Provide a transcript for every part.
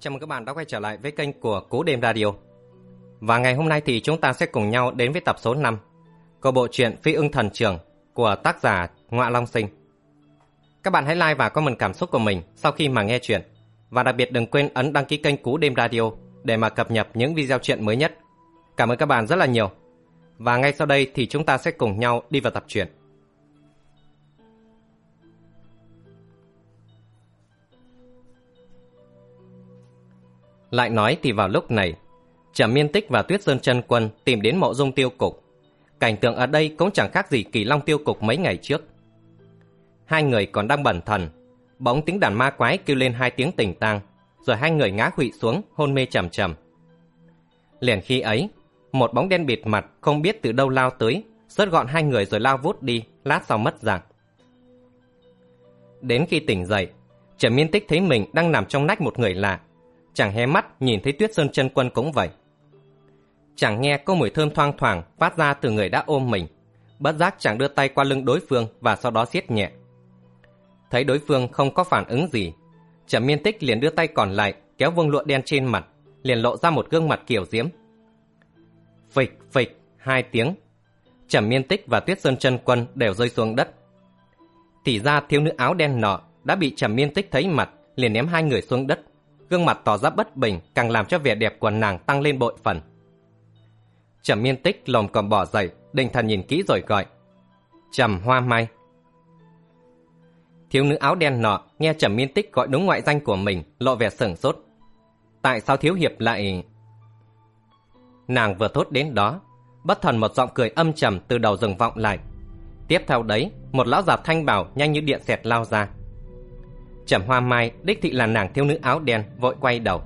Chào mừng các bạn đã quay trở lại với kênh của Cú Đêm Radio. Và ngày hôm nay thì chúng ta sẽ cùng nhau đến với tập số 5 của bộ truyện Phi ưng thần trường của tác giả Ngọa Long Sinh. Các bạn hãy like và comment cảm xúc của mình sau khi mà nghe chuyện. Và đặc biệt đừng quên ấn đăng ký kênh Cú Đêm Radio để mà cập nhật những video truyện mới nhất. Cảm ơn các bạn rất là nhiều. Và ngay sau đây thì chúng ta sẽ cùng nhau đi vào tập truyện. Lại nói thì vào lúc này, Trầm Miên Tích và Tuyết Sơn chân Quân tìm đến mộ dung tiêu cục. Cảnh tượng ở đây cũng chẳng khác gì kỳ long tiêu cục mấy ngày trước. Hai người còn đang bẩn thần, bỗng tiếng đàn ma quái kêu lên hai tiếng tình tang, rồi hai người ngã quỵ xuống hôn mê trầm trầm. Liền khi ấy, một bóng đen bịt mặt không biết từ đâu lao tới, rớt gọn hai người rồi lao vút đi, lát sau mất dạng. Đến khi tỉnh dậy, Trầm Miên Tích thấy mình đang nằm trong nách một người lạ, Chàng hé mắt nhìn thấy Tuyết Sơn chân quân cũng vậy. Chàng nghe có mùi thơm thoang thoảng phát ra từ người đã ôm mình. Bất giác chàng đưa tay qua lưng đối phương và sau đó siết nhẹ. Thấy đối phương không có phản ứng gì, Trầm Miên Tích liền đưa tay còn lại kéo vương lụa đen trên mặt, liền lộ ra một gương mặt kiểu diễm. Phịch phịch hai tiếng, Trầm Miên Tích và Tuyết Sơn chân quân đều rơi xuống đất. Thì ra thiếu nữ áo đen nọ đã bị Trầm Miên Tích thấy mặt, liền ném hai người xuống đất gương mặt tỏ ra bất bình càng làm cho vẻ đẹp của nàng tăng lên bội phần. Trầm miên tích lồm còm bỏ dậy, định thần nhìn kỹ rồi gọi. Trầm hoa mai. Thiếu nữ áo đen nọ nghe Trầm miên tích gọi đúng ngoại danh của mình, lộ vẻ sửng sốt. Tại sao thiếu hiệp lại... Nàng vừa thốt đến đó, bất thần một giọng cười âm trầm từ đầu rừng vọng lại. Tiếp theo đấy, một lão già thanh bảo nhanh như điện xẹt lao ra. Trầm Hoa Mai đích thị là nàng thiếu nữ áo đen vội quay đầu.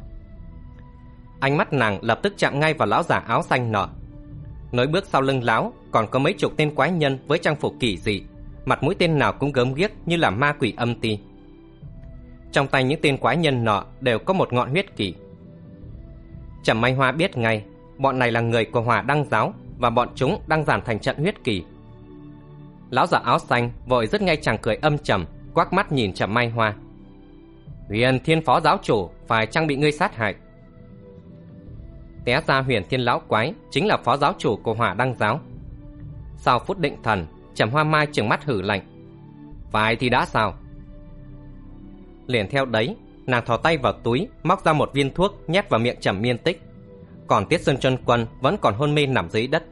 Ánh mắt nàng lập tức chạm ngay vào lão giả áo xanh nọ. Nối bước sau lưng lão còn có mấy chục tên quái nhân với trang phục kỳ dị, mặt mũi tên nào cũng gớm ghiếc như là ma quỷ âm ti. Trong tay những tên quái nhân nọ đều có một ngọn huyết kỳ. Trầm Mai Hoa biết ngay, bọn này là người của Hòa Đăng giáo và bọn chúng đang giàn thành trận huyết kỳ. Lão giả áo xanh vội rất ngay chàng cười âm trầm, quắc mắt nhìn Trầm Mai Hoa. Huyền thiên phó giáo chủ phải trang bị ngươi sát hại? Té ra huyền thiên lão quái Chính là phó giáo chủ của hỏa đăng giáo. Sau phút định thần, Trầm hoa mai trừng mắt hử lạnh. Phải thì đã sao? Liền theo đấy, Nàng thò tay vào túi, Móc ra một viên thuốc, nhét vào miệng trầm miên tích. Còn tiết sơn chân quân Vẫn còn hôn mê nằm dưới đất.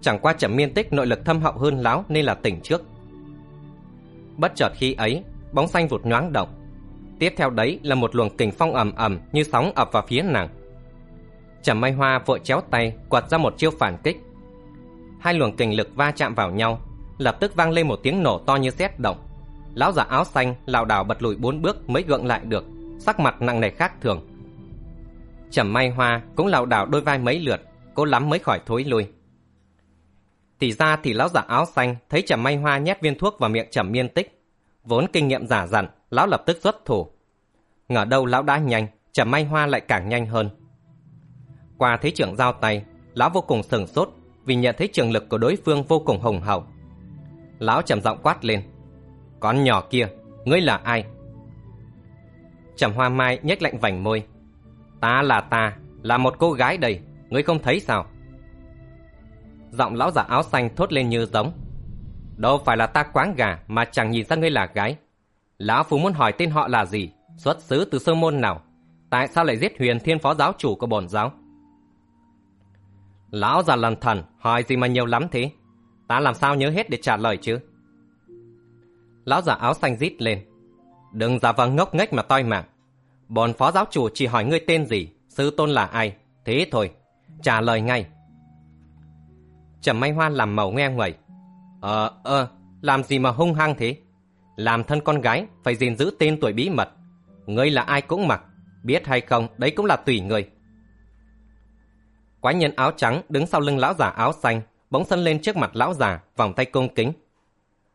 Chẳng qua trầm miên tích nội lực thâm hậu hơn lão Nên là tỉnh trước. Bất chợt khi ấy, Bóng xanh vụt nhoáng động Tiếp theo đấy là một luồng kình phong ầm ầm như sóng ập vào phía nàng. Trầm Mai Hoa vội chéo tay quật ra một chiêu phản kích. Hai luồng kình lực va chạm vào nhau, lập tức vang lên một tiếng nổ to như sét động. Lão giả áo xanh lảo đảo bật lùi bốn bước mới gượng lại được, sắc mặt nặng nề khác thường. Trầm Mai Hoa cũng lảo đảo đôi vai mấy lượt, cố lắm mới khỏi thối lui. Thì ra thì lão giả áo xanh thấy Trầm Mai Hoa nhét viên thuốc vào miệng Trầm Miên Tích, vốn kinh nghiệm giả dặn, lão lập tức xuất thủ. Ngờ đâu lão đã nhanh, Trầm May Hoa lại càng nhanh hơn. Qua thấy trưởng giao tay, lão vô cùng sừng sốt vì nhận thấy trường lực của đối phương vô cùng hùng hậu. Lão trầm giọng quát lên. Con nhỏ kia, ngươi là ai? Trầm Hoa Mai nhếch lạnh vành môi. Ta là ta, là một cô gái đây, ngươi không thấy sao? Giọng lão giả áo xanh thốt lên như giống. Đâu phải là ta quáng gà mà chẳng nhìn ra ngươi là gái. Lão Phu muốn hỏi tên họ là gì, xuất xứ từ sơ môn nào, tại sao lại giết huyền thiên phó giáo chủ của bổn giáo? Lão già lần thần, hỏi gì mà nhiều lắm thế? Ta làm sao nhớ hết để trả lời chứ? Lão già áo xanh rít lên. Đừng giả vờ ngốc nghếch mà toi mạng. Bổn phó giáo chủ chỉ hỏi ngươi tên gì, sư tôn là ai, thế thôi. Trả lời ngay. Trầm May Hoa làm màu nghe ngoài. Ờ, ơ, làm gì mà hung hăng thế? Làm thân con gái phải gìn giữ tên tuổi bí mật. Ngươi là ai cũng mặc, biết hay không đấy cũng là tùy ngươi. Quái nhân áo trắng đứng sau lưng lão già áo xanh, bỗng sân lên trước mặt lão già, vòng tay cung kính.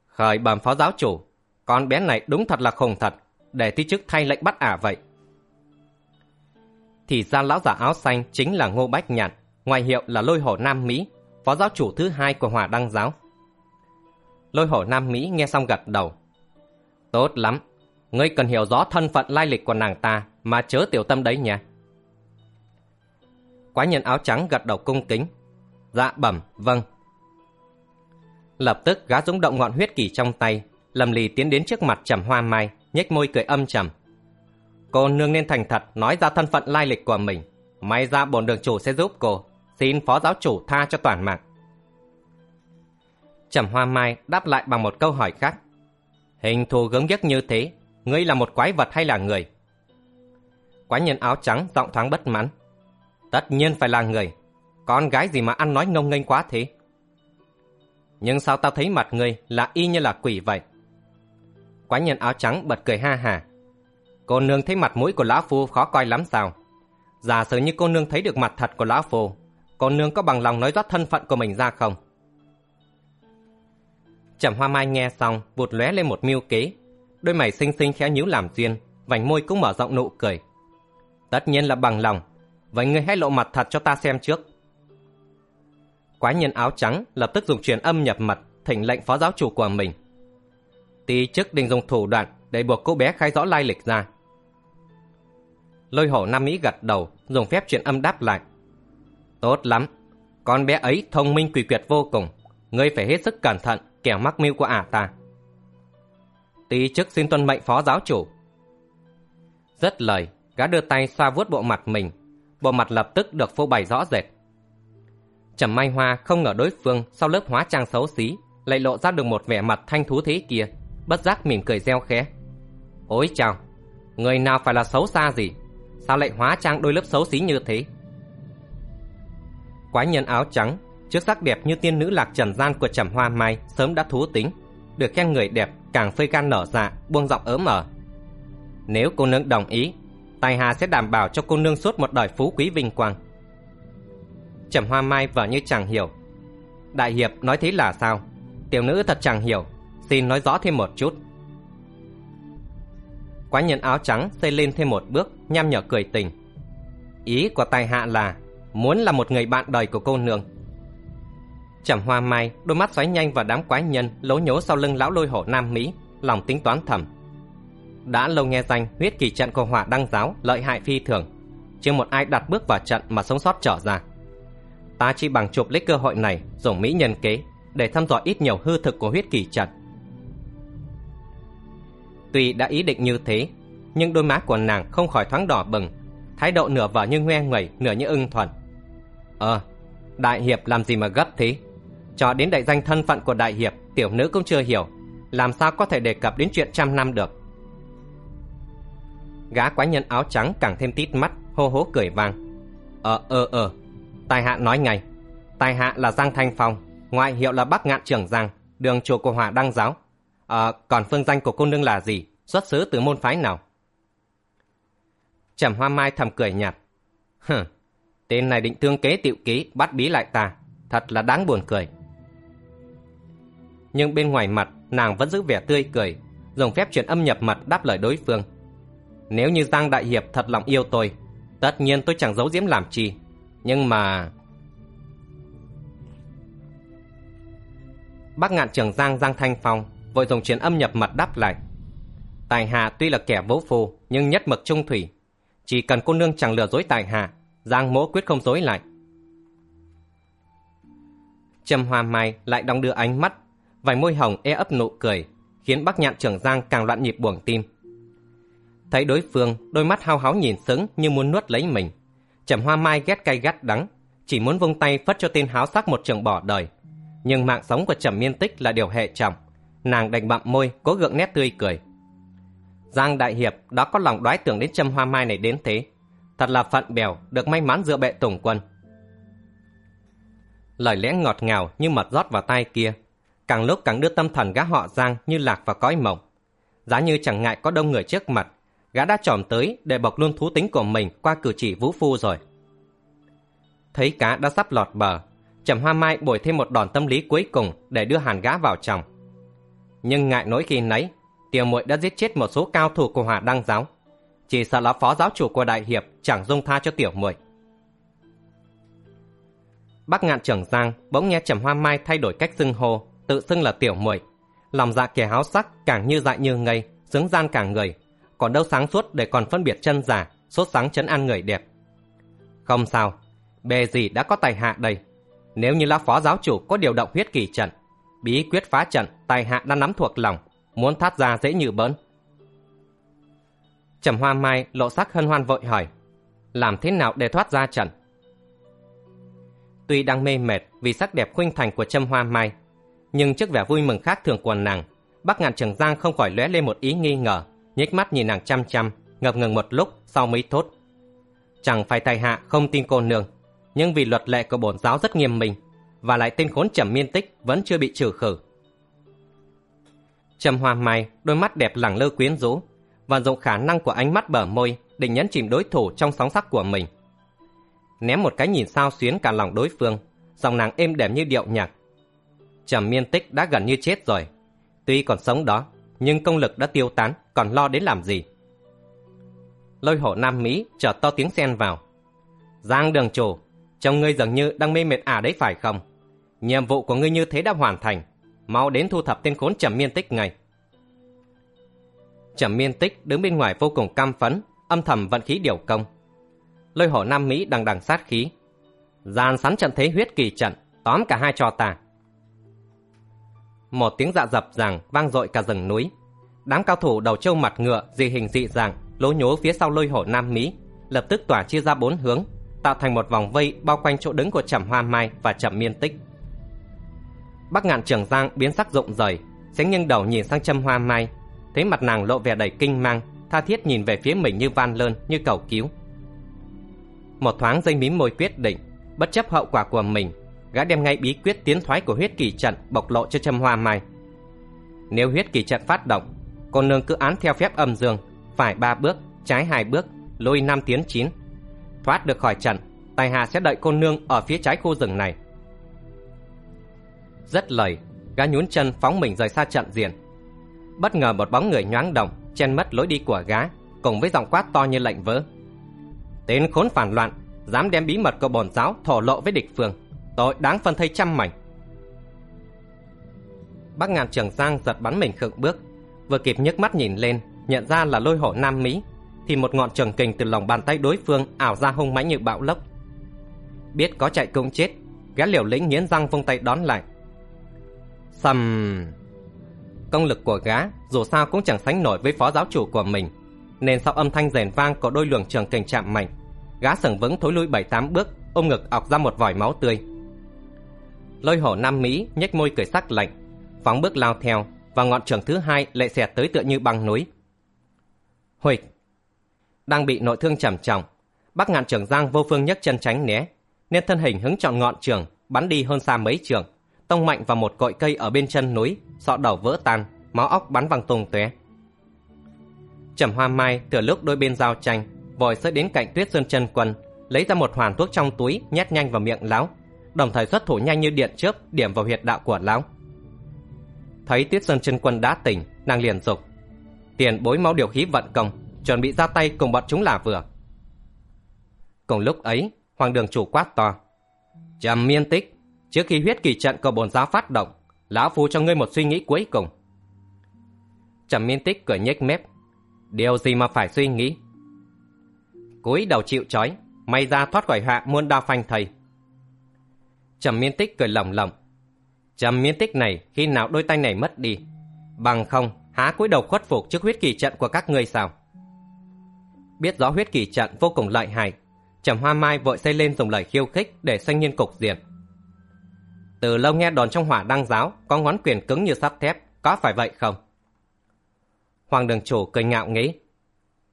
Khởi bẩm phó giáo chủ, con bé này đúng thật là khùng thật, để thi chức thay lệnh bắt ả vậy. Thì ra lão già áo xanh chính là Ngô Bách Nhạn, ngoài hiệu là Lôi Hổ Nam Mỹ, phó giáo chủ thứ hai của Hòa Đăng Giáo. Lôi Hổ Nam Mỹ nghe xong gật đầu, Tốt lắm, ngươi cần hiểu rõ thân phận lai lịch của nàng ta mà chớ tiểu tâm đấy nha. Quái nhân áo trắng gật đầu cung kính. Dạ bẩm, vâng. Lập tức gã dũng động ngọn huyết kỳ trong tay, lầm lì tiến đến trước mặt trầm hoa mai, nhếch môi cười âm trầm. Cô nương nên thành thật nói ra thân phận lai lịch của mình. May ra bổn đường chủ sẽ giúp cô. Xin phó giáo chủ tha cho toàn mạng. Trầm hoa mai đáp lại bằng một câu hỏi khác. Hình thù gớm ghiếc như thế, ngươi là một quái vật hay là người? Quái nhân áo trắng giọng thoáng bất mãn. Tất nhiên phải là người. Con gái gì mà ăn nói ngông nghênh quá thế? Nhưng sao tao thấy mặt ngươi là y như là quỷ vậy? Quái nhân áo trắng bật cười ha hà. Cô nương thấy mặt mũi của lão phu khó coi lắm sao? Giả sử như cô nương thấy được mặt thật của lão phu, cô nương có bằng lòng nói rót thân phận của mình ra không? Trầm Hoa Mai nghe xong, vụt lóe lên một mưu kế, đôi mày xinh xinh khéo nhíu làm duyên, vành môi cũng mở rộng nụ cười. Tất nhiên là bằng lòng, vậy ngươi hãy lộ mặt thật cho ta xem trước. Quái nhân áo trắng lập tức dùng truyền âm nhập mật, thỉnh lệnh phó giáo chủ của mình. Tí chức định dùng thủ đoạn để buộc cô bé khai rõ lai lịch ra. Lôi hổ Nam Mỹ gật đầu, dùng phép truyền âm đáp lại. Tốt lắm, con bé ấy thông minh quỷ quyệt vô cùng, ngươi phải hết sức cẩn thận, kẻ mắc mưu của ả ta. Tí chức xin tuân mệnh phó giáo chủ. Rất lời, gã đưa tay xoa vuốt bộ mặt mình, bộ mặt lập tức được phô bày rõ rệt. Trầm Mai Hoa không ngờ đối phương sau lớp hóa trang xấu xí lại lộ ra được một vẻ mặt thanh thú thế kia, bất giác mỉm cười reo khẽ. Ôi chào, người nào phải là xấu xa gì, sao lại hóa trang đôi lớp xấu xí như thế? Quái nhân áo trắng, trước sắc đẹp như tiên nữ lạc trần gian của Trầm Hoa Mai sớm đã thú tính, được khen người đẹp càng phơi gan nở dạ, buông giọng ớm ở. Nếu cô nương đồng ý, Tài Hà sẽ đảm bảo cho cô nương suốt một đời phú quý vinh quang. Trầm Hoa Mai vợ như chẳng hiểu. Đại hiệp nói thế là sao? Tiểu nữ thật chẳng hiểu, xin nói rõ thêm một chút. Quái nhân áo trắng xây lên thêm một bước, nham nhở cười tình. Ý của tài hạ là muốn là một người bạn đời của cô nương. Trầm Hoa Mai đôi mắt xoáy nhanh vào đám quái nhân lố nhố sau lưng lão lôi hổ Nam Mỹ, lòng tính toán thầm. Đã lâu nghe danh huyết kỳ trận của hỏa đăng giáo lợi hại phi thường, chưa một ai đặt bước vào trận mà sống sót trở ra. Ta chỉ bằng chụp lấy cơ hội này dùng mỹ nhân kế để thăm dò ít nhiều hư thực của huyết kỳ trận. Tuy đã ý định như thế, nhưng đôi má của nàng không khỏi thoáng đỏ bừng, thái độ nửa vợ như ngoe nguẩy, nửa như ưng thuận. Ờ, đại hiệp làm gì mà gấp thế? Cho đến đại danh thân phận của đại hiệp, tiểu nữ cũng chưa hiểu, làm sao có thể đề cập đến chuyện trăm năm được. Gã quái nhân áo trắng càng thêm tít mắt, hô hố cười vang. Ờ ờ ờ, tài hạ nói ngay. Tài hạ là Giang Thanh Phong, ngoại hiệu là Bắc Ngạn Trưởng Giang, đường chùa của Hỏa Đăng Giáo. Ờ, còn phương danh của cô nương là gì? Xuất xứ từ môn phái nào? Trầm Hoa Mai thầm cười nhạt. Hừ, tên này định thương kế tiệu ký bắt bí lại ta, thật là đáng buồn cười. Nhưng bên ngoài mặt, nàng vẫn giữ vẻ tươi cười, dùng phép truyền âm nhập mật đáp lời đối phương. Nếu như Giang Đại Hiệp thật lòng yêu tôi, tất nhiên tôi chẳng giấu giếm làm chi. Nhưng mà... Bác ngạn trường Giang Giang Thanh Phong vội dùng truyền âm nhập mật đáp lại. Tài hạ tuy là kẻ vỗ phù, nhưng nhất mực trung thủy. Chỉ cần cô nương chẳng lừa dối tài hạ, Giang mỗ quyết không dối lại. Trầm Hoa Mai lại đong đưa ánh mắt, vài môi hồng e ấp nụ cười, khiến bác nhạn trưởng Giang càng loạn nhịp buồng tim. Thấy đối phương, đôi mắt hao háo nhìn sững như muốn nuốt lấy mình. Trầm Hoa Mai ghét cay gắt đắng, chỉ muốn vung tay phất cho tên háo sắc một trường bỏ đời. Nhưng mạng sống của Trầm Miên Tích là điều hệ trọng. Nàng đành bặm môi, cố gượng nét tươi cười. Giang Đại Hiệp đã có lòng đoái tưởng đến Trầm Hoa Mai này đến thế. Thật là phận bèo, được may mắn dựa bệ tùng quân. Lời lẽ ngọt ngào như mật rót vào tai kia, càng lúc càng đưa tâm thần gã họ Giang như lạc vào cõi mộng. Giá như chẳng ngại có đông người trước mặt, gã đã tròm tới để bộc luôn thú tính của mình qua cử chỉ vũ phu rồi. Thấy cá đã sắp lọt bờ, Trầm Hoa Mai bồi thêm một đòn tâm lý cuối cùng để đưa hàn gã vào chồng. Nhưng ngại nỗi khi nấy, tiểu muội đã giết chết một số cao thủ của Hỏa Đăng giáo. Chỉ sợ là phó giáo chủ của đại hiệp chẳng dung tha cho tiểu muội. Bác ngạn trưởng Giang bỗng nghe Trầm Hoa Mai thay đổi cách xưng hô, tự xưng là tiểu muội. Lòng dạ kẻ háo sắc càng như dại như ngây, sướng gian cả người, còn đâu sáng suốt để còn phân biệt chân giả, sốt sáng chấn an người đẹp. Không sao, bề gì đã có tài hạ đây. Nếu như lão phó giáo chủ có điều động huyết kỳ trận, bí quyết phá trận, tài hạ đã nắm thuộc lòng, muốn thoát ra dễ như bỡn. Trầm Hoa Mai lộ sắc hân hoan vội hỏi, làm thế nào để thoát ra trận? Tuy đang mê mệt vì sắc đẹp khuynh thành của Trầm Hoa Mai, nhưng trước vẻ vui mừng khác thường của nàng, Bắc Ngạn Trường Giang không khỏi lóe lên một ý nghi ngờ, nhếch mắt nhìn nàng chăm chăm, ngập ngừng một lúc sau mới thốt. Chẳng phải tài hạ không tin cô nương, nhưng vì luật lệ của bổn giáo rất nghiêm minh, và lại tên khốn trầm miên tích vẫn chưa bị trừ khử. Trầm Hoa Mai, đôi mắt đẹp lẳng lơ quyến rũ, vận dụng khả năng của ánh mắt bờ môi, định nhấn chìm đối thủ trong sóng sắc của mình. Ném một cái nhìn sao xuyến cả lòng đối phương, giọng nàng êm đềm như điệu nhạc. Trầm miên tích đã gần như chết rồi. Tuy còn sống đó, nhưng công lực đã tiêu tán, còn lo đến làm gì? Lôi hổ Nam Mỹ chợt to tiếng xen vào. Giang đường chủ, chồng ngươi dường như đang mê mệt à đấy phải không? Nhiệm vụ của ngươi như thế đã hoàn thành. Mau đến thu thập tên khốn trầm miên tích ngay. Trầm miên tích đứng bên ngoài vô cùng cam phấn, âm thầm vận khí điều công. Lôi hổ Nam Mỹ đằng đằng sát khí. Gian sắn trận thế huyết kỳ trận, tóm cả hai cho ta. Một tiếng dạ dập rằng vang dội cả rừng núi. Đám cao thủ đầu trâu mặt ngựa, dị hình dị dạng, lố nhố phía sau lôi hổ Nam Mỹ, lập tức tỏa chia ra bốn hướng, tạo thành một vòng vây bao quanh chỗ đứng của Trầm Hoa Mai và Trầm Miên Tích. Bắc Ngạn Trường Giang biến sắc rộng rời, sánh nghiêng đầu nhìn sang Trầm Hoa Mai, thấy mặt nàng lộ vẻ đầy kinh mang, tha thiết nhìn về phía mình như van lơn, như cầu cứu. Một thoáng dây mím môi quyết định, bất chấp hậu quả của mình, gã đem ngay bí quyết tiến thoái của huyết kỳ trận bộc lộ cho Trâm Hoa Mai. Nếu huyết kỳ trận phát động, cô nương cứ án theo phép âm dương, phải ba bước, trái hai bước, lôi năm tiến chín. Thoát được khỏi trận, tài hà sẽ đợi cô nương ở phía trái khu rừng này. Rất lời, gã nhún chân phóng mình rời xa trận diện. Bất ngờ một bóng người nhoáng động, chen mất lối đi của gã, cùng với giọng quát to như lệnh vỡ. Tên khốn phản loạn, dám đem bí mật của bổn giáo thổ lộ với địch phương, tội đáng phân thây trăm mảnh. Bác ngàn trường giang giật bắn mình khựng bước, vừa kịp nhấc mắt nhìn lên, nhận ra là lôi hổ Nam Mỹ, thì một ngọn trường kình từ lòng bàn tay đối phương ảo ra hung mãnh như bão lốc. Biết có chạy cũng chết, gã liều lĩnh nghiến răng vung tay đón lại. Sầm... Công lực của gã dù sao cũng chẳng sánh nổi với phó giáo chủ của mình, nên sau âm thanh rền vang có đôi luồng trường kình chạm mạnh, gã sừng vững thối lui bảy tám bước, ôm ngực ọc ra một vòi máu tươi. Lôi hổ Nam Mỹ nhếch môi cười sắc lạnh, phóng bước lao theo, và ngọn trường thứ hai lại xẹt tới tựa như băng núi. Huỵch đang bị nội thương trầm trọng, Bắc Ngạn Trường Giang vô phương nhấc chân tránh né, nên thân hình hứng chọn ngọn trường, bắn đi hơn xa mấy trường, tông mạnh vào một cội cây ở bên chân núi, sọ đầu vỡ tan, máu óc bắn văng tung tóe. Trầm Hoa Mai từ lúc đôi bên giao tranh, vội sẽ đến cạnh Tuyết Sơn chân quân, lấy ra một hoàn thuốc trong túi, nhét nhanh vào miệng lão, đồng thời xuất thủ nhanh như điện chớp điểm vào huyệt đạo của lão. Thấy Tuyết Sơn chân quân đã tỉnh, nàng liền dục tiền bối máu điều khí vận công, chuẩn bị ra tay cùng bọn chúng là vừa. Cùng lúc ấy, Hoàng đường chủ quát to. Trầm miên tích, trước khi huyết kỳ trận của bồn giáo phát động, lão phu cho ngươi một suy nghĩ cuối cùng. Trầm miên tích cười nhếch mép. Điều gì mà phải suy nghĩ? cúi đầu chịu trói, may ra thoát khỏi hạ muôn đao phanh thầy. Trầm miên tích cười lỏng lỏng. Trầm miên tích này khi nào đôi tay này mất đi? Bằng không, há cúi đầu khuất phục trước huyết kỳ trận của các ngươi sao? Biết rõ huyết kỳ trận vô cùng lợi hại, Trầm Hoa Mai vội xây lên dùng lời khiêu khích để xoay nhiên cục diện. Từ lâu nghe đòn trong hỏa đăng giáo có ngón quyền cứng như sắt thép, có phải vậy không? Hoàng đường chủ cười ngạo nghĩ.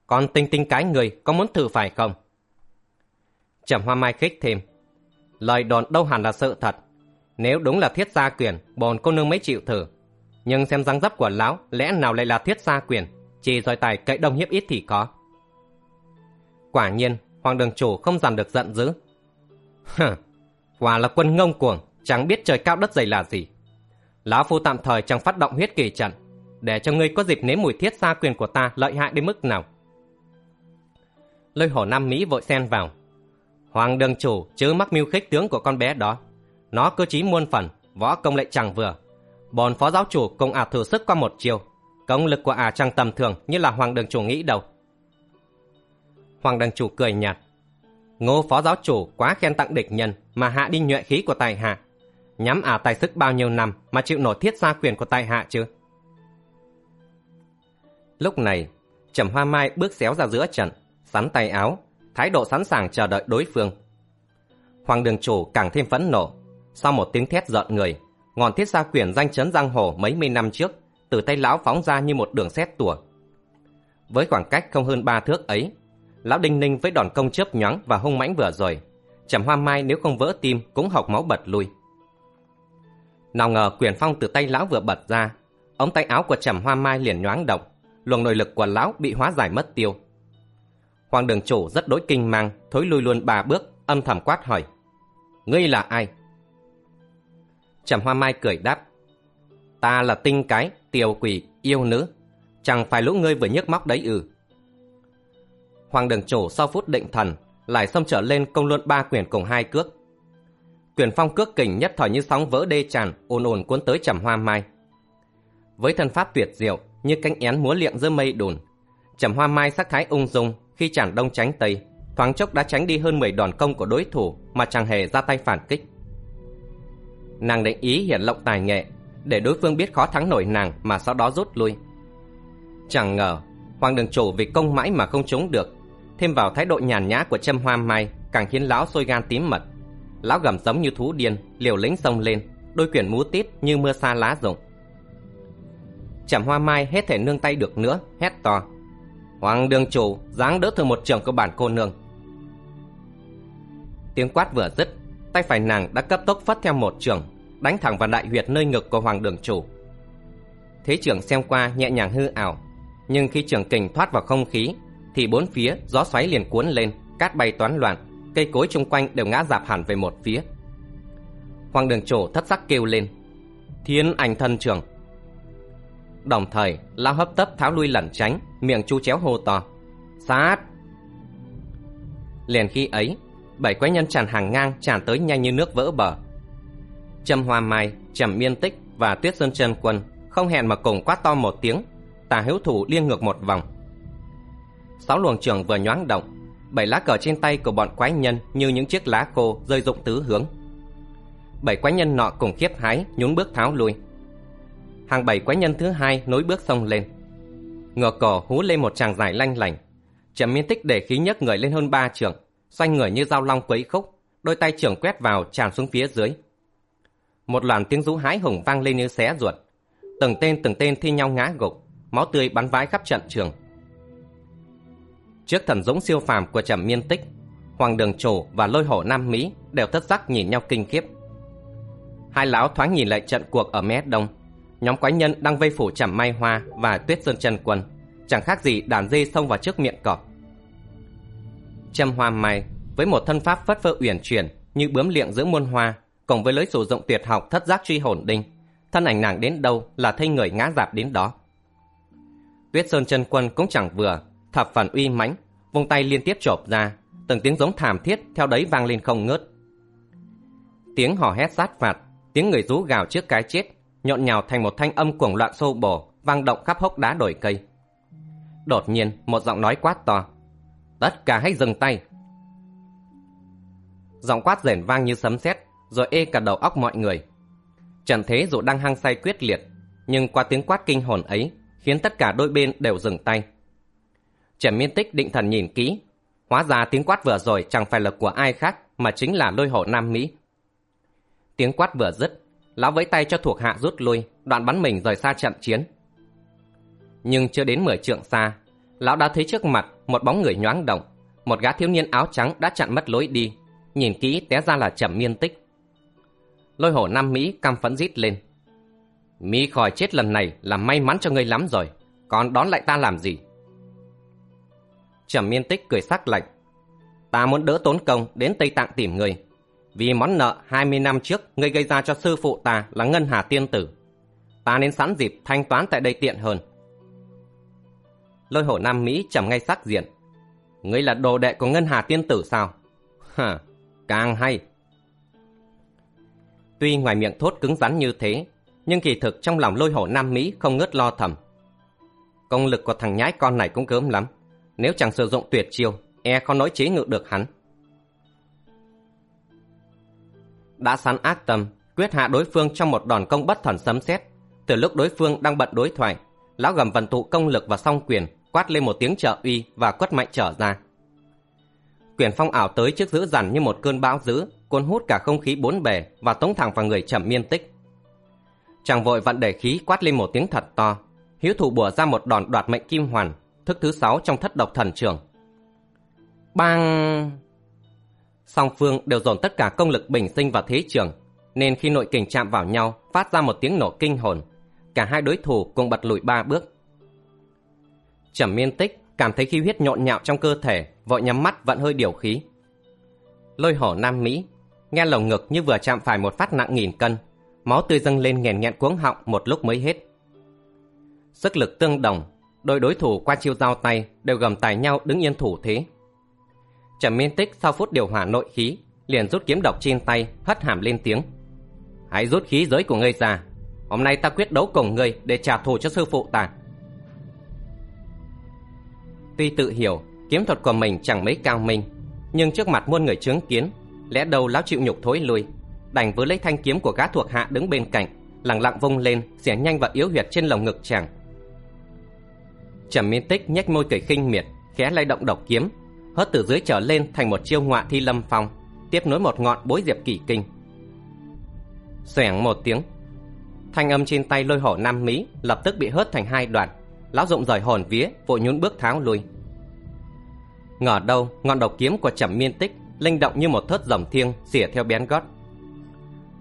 Còn tinh tinh cái người có muốn thử phải không? Trầm Hoa Mai khích thêm. Lời đồn đâu hẳn là sự thật. Nếu đúng là thiết gia quyền, bồn cô nương mới chịu thử. Nhưng xem răng dấp của lão, lẽ nào lại là thiết gia quyền? Chỉ dòi tài cậy đông hiếp ít thì có. Quả nhiên, hoàng đường chủ không dằn được giận dữ. Hừ, quả là quân ngông cuồng, chẳng biết trời cao đất dày là gì. Lão phu tạm thời chẳng phát động huyết kỳ trận, để cho ngươi có dịp nếm mùi thiết gia quyền của ta lợi hại đến mức nào. Lôi hổ Nam Mỹ vội xen vào. Hoàng đường chủ chứ mắc mưu khích tướng của con bé đó. Nó cơ chí muôn phần, võ công lại chẳng vừa. Bọn phó giáo chủ cùng ả thử sức qua một chiều. Công lực của ả chẳng tầm thường như là hoàng đường chủ nghĩ đâu. Hoàng Đường chủ cười nhạt. Ngô phó giáo chủ quá khen tặng địch nhân mà hạ đi nhuệ khí của tài hạ. Nhắm à tài sức bao nhiêu năm mà chịu nổi thiết gia quyền của tài hạ chứ. Lúc này, Trầm Hoa Mai bước xéo ra giữa trận, sắn tay áo, thái độ sẵn sàng chờ đợi đối phương. Hoàng đường chủ càng thêm phẫn nộ. Sau một tiếng thét giận người, ngọn thiết gia quyền danh chấn giang hồ mấy mươi năm trước, từ tay lão phóng ra như một đường xét tủa. Với khoảng cách không hơn ba thước ấy, lão đinh ninh với đòn công chớp nhoáng và hung mãnh vừa rồi, chẩm Hoa Mai nếu không vỡ tim cũng học máu bật lui. Nào ngờ quyền phong từ tay lão vừa bật ra, ống tay áo của Trầm Hoa Mai liền nhoáng động, luồng nội lực của lão bị hóa giải mất tiêu. Hoàng đường chủ rất đối kinh mang, thối lui luôn ba bước, âm thầm quát hỏi. Ngươi là ai? Trầm Hoa Mai cười đáp. Ta là tinh cái, tiểu quỷ, yêu nữ. Chẳng phải lũ ngươi vừa nhức móc đấy ư. Hoàng đường chủ sau phút định thần, lại xông trở lên công luôn ba quyền cùng hai cước. Quyền phong cước kình nhất thời như sóng vỡ đê tràn, ồn ồn cuốn tới Trầm Hoa Mai. Với thân pháp tuyệt diệu, như cánh én múa liệng giữa mây đùn, Trầm Hoa Mai sắc thái ung dung khi chàng đông tránh tây, thoáng chốc đã tránh đi hơn 10 đòn công của đối thủ mà chẳng hề ra tay phản kích. Nàng định ý hiển lộng tài nghệ, để đối phương biết khó thắng nổi nàng mà sau đó rút lui. Chẳng ngờ, Hoàng đường chủ vì công mãi mà không trúng được, thêm vào thái độ nhàn nhã của Trâm Hoa Mai càng khiến lão sôi gan tím mật. Lão gầm giống như thú điên, liều lĩnh xông lên, đôi quyển mú tít như mưa sa lá rụng. Trầm Hoa Mai hết thể nương tay được nữa, hét to. Hoàng đường chủ, dáng đỡ thường một trường của bản cô nương. Tiếng quát vừa dứt, tay phải nàng đã cấp tốc phất theo một trường, đánh thẳng vào đại huyệt nơi ngực của hoàng đường chủ. Thế trưởng xem qua nhẹ nhàng hư ảo, nhưng khi trường kình thoát vào không khí, thì bốn phía gió xoáy liền cuốn lên, cát bay toán loạn, cây cối chung quanh đều ngã dạp hẳn về một phía. Hoàng đường chủ thất sắc kêu lên, thiên ảnh thân trưởng. Đồng thời, lão hấp tấp tháo lui lẩn tránh, miệng chu chéo hô to, sát. Liền khi ấy, bảy quái nhân tràn hàng ngang tràn tới nhanh như nước vỡ bờ. Trầm Hoa Mai, Trầm Miên Tích và Tuyết Sơn Chân Quân không hẹn mà cùng quát to một tiếng, tà hữu thủ liên ngược một vòng. Sáu luồng trường vừa nhoáng động, bảy lá cờ trên tay của bọn quái nhân như những chiếc lá khô rơi rụng tứ hướng. Bảy quái nhân nọ cùng khiếp hái nhún bước tháo lui. Hàng bảy quái nhân thứ hai nối bước xông lên. Ngựa cổ hú lên một tràng dài lanh lảnh. Trầm miên tích để khí nhấc người lên hơn ba trường, xoay người như dao long quấy khúc, đôi tay trưởng quét vào tràn xuống phía dưới. Một loạt tiếng rú hái hùng vang lên như xé ruột. Từng tên từng tên thi nhau ngã gục, máu tươi bắn vãi khắp trận trường. Trước thần dũng siêu phàm của Trầm Miên Tích, Hoàng Đường Chủ và Lôi Hổ Nam Mỹ đều thất sắc nhìn nhau kinh khiếp. Hai lão thoáng nhìn lại trận cuộc ở mé đông, nhóm quái nhân đang vây phủ chảm Mai Hoa và Tuyết Sơn Chân Quân, chẳng khác gì đàn dê xông vào trước miệng cọp. trâm Hoa Mai với một thân pháp phất phơ uyển chuyển như bướm liệng giữa muôn hoa, cùng với lối sử dụng tuyệt học thất giác truy hồn đinh, thân ảnh nàng đến đâu là thây người ngã dạp đến đó. Tuyết Sơn chân quân cũng chẳng vừa, thập phần uy mãnh, vung tay liên tiếp chộp ra, từng tiếng giống thảm thiết theo đấy vang lên không ngớt. Tiếng hò hét sát phạt, tiếng người rú gào trước cái chết, nhộn nhào thành một thanh âm cuồng loạn xô bổ, vang động khắp hốc đá đồi cây. Đột nhiên, một giọng nói quát to. Tất cả hãy dừng tay. Giọng quát rền vang như sấm sét, rồi ê cả đầu óc mọi người. Trần Thế dù đang hăng say quyết liệt, nhưng qua tiếng quát kinh hồn ấy, khiến tất cả đôi bên đều dừng tay. Trần Miên Tích định thần nhìn kỹ, hóa ra tiếng quát vừa rồi chẳng phải là của ai khác mà chính là lôi hổ Nam Mỹ. Tiếng quát vừa dứt, lão vẫy tay cho thuộc hạ rút lui, đoạn bắn mình rời xa trận chiến. Nhưng chưa đến 10 trượng xa, lão đã thấy trước mặt một bóng người nhoáng động, một gã thiếu niên áo trắng đã chặn mất lối đi, nhìn kỹ té ra là Trầm Miên Tích. Lôi hổ Nam Mỹ căm phẫn rít lên. Mỹ khỏi chết lần này là may mắn cho ngươi lắm rồi, còn đón lại ta làm gì? Trầm Miên Tích cười sắc lạnh. Ta muốn đỡ tốn công đến Tây Tạng tìm ngươi, vì món nợ 20 năm trước ngươi gây ra cho sư phụ ta là Ngân Hà Tiên Tử. Ta nên sẵn dịp thanh toán tại đây tiện hơn. Lôi hổ Nam Mỹ trầm ngay sắc diện. Ngươi là đồ đệ của Ngân Hà Tiên Tử sao? Hả, càng hay. Tuy ngoài miệng thốt cứng rắn như thế, nhưng kỳ thực trong lòng lôi hổ Nam Mỹ không ngớt lo thầm. Công lực của thằng nhái con này cũng cớm lắm. Nếu chẳng sử dụng tuyệt chiêu, e khó nói chế ngự được hắn. Đã sẵn ác tâm, quyết hạ đối phương trong một đòn công bất thần sấm sét. Từ lúc đối phương đang bận đối thoại, lão gầm vận tụ công lực và song quyền, quát lên một tiếng trợ uy và quất mạnh trở ra. Quyền phong ảo tới trước giữ dằn như một cơn bão dữ, cuốn hút cả không khí bốn bề và tống thẳng vào người trầm miên tích. Chàng vội vận để khí quát lên một tiếng thật to, hiếu thủ bùa ra một đòn đoạt mệnh kim hoàn, thức thứ sáu trong thất độc thần trường. Bang! Song phương đều dồn tất cả công lực bình sinh vào thế trường, nên khi nội kình chạm vào nhau phát ra một tiếng nổ kinh hồn. Cả hai đối thủ cùng bật lùi ba bước. Trầm miên tích cảm thấy khí huyết nhộn nhạo trong cơ thể, vội nhắm mắt vận hơi điều khí. Lôi hổ Nam Mỹ, nghe lồng ngực như vừa chạm phải một phát nặng nghìn cân, máu tươi dâng lên nghèn nghẹn cuống họng một lúc mới hết. Sức lực tương đồng, đôi đối thủ qua chiêu giao tay đều gầm tài nhau đứng yên thủ thế. Trầm Minh tích sau phút điều hòa nội khí, liền rút kiếm độc trên tay, hất hàm lên tiếng. Hãy rút khí giới của ngươi ra, hôm nay ta quyết đấu cùng ngươi để trả thù cho sư phụ ta. Tuy tự hiểu kiếm thuật của mình chẳng mấy cao minh, nhưng trước mặt muôn người chứng kiến, lẽ đầu lão chịu nhục thối lui, đành với lấy thanh kiếm của gã thuộc hạ đứng bên cạnh, lặng lặng vung lên, xẻ nhanh và yếu huyệt trên lồng ngực chàng. Trầm Miên Tích nhếch môi cười khinh miệt, khẽ lay động độc kiếm, hất từ dưới trở lên thành một chiêu ngọa thi lâm phong, tiếp nối một ngọn bối diệp kỷ kinh. Xoẻng một tiếng, thanh âm trên tay lôi hổ nam mỹ lập tức bị hớt thành hai đoạn, lão dụng rời hồn vía, vội nhún bước tháo lui. Ngờ đâu, ngọn độc kiếm của Trầm Miên Tích linh động như một thớt dòng thiêng xỉa theo bén gót.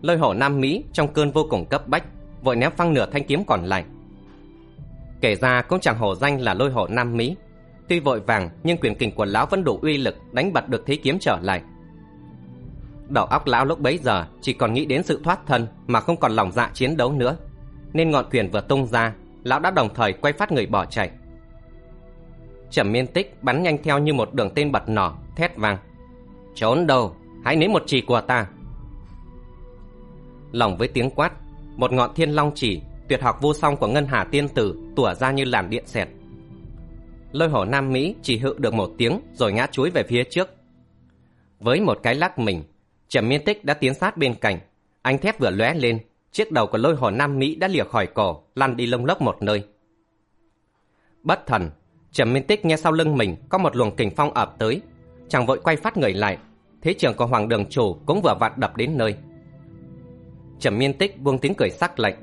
Lôi hổ nam mỹ trong cơn vô cùng cấp bách, vội ném phăng nửa thanh kiếm còn lại. Kể ra cũng chẳng hổ danh là lôi hổ nam mỹ, Tuy vội vàng nhưng quyền kình của lão vẫn đủ uy lực đánh bật được thế kiếm trở lại. Đầu óc lão lúc bấy giờ chỉ còn nghĩ đến sự thoát thân mà không còn lòng dạ chiến đấu nữa. Nên ngọn quyền vừa tung ra, lão đã đồng thời quay phát người bỏ chạy. Trầm miên tích bắn nhanh theo như một đường tên bật nỏ, thét vang. Trốn đâu, hãy nếm một chỉ của ta. Lòng với tiếng quát, một ngọn thiên long chỉ, tuyệt học vô song của ngân hà tiên tử tủa ra như làn điện xẹt lôi hổ Nam Mỹ chỉ hự được một tiếng rồi ngã chuối về phía trước. Với một cái lắc mình, Trầm Miên Tích đã tiến sát bên cạnh. Anh thép vừa lóe lên, chiếc đầu của lôi hổ Nam Mỹ đã lìa khỏi cổ, lăn đi lông lốc một nơi. Bất thần, Trầm Miên Tích nghe sau lưng mình có một luồng kình phong ập tới, chàng vội quay phát người lại. Thế trường của Hoàng Đường Chủ cũng vừa vặn đập đến nơi. Trầm Miên Tích buông tiếng cười sắc lạnh.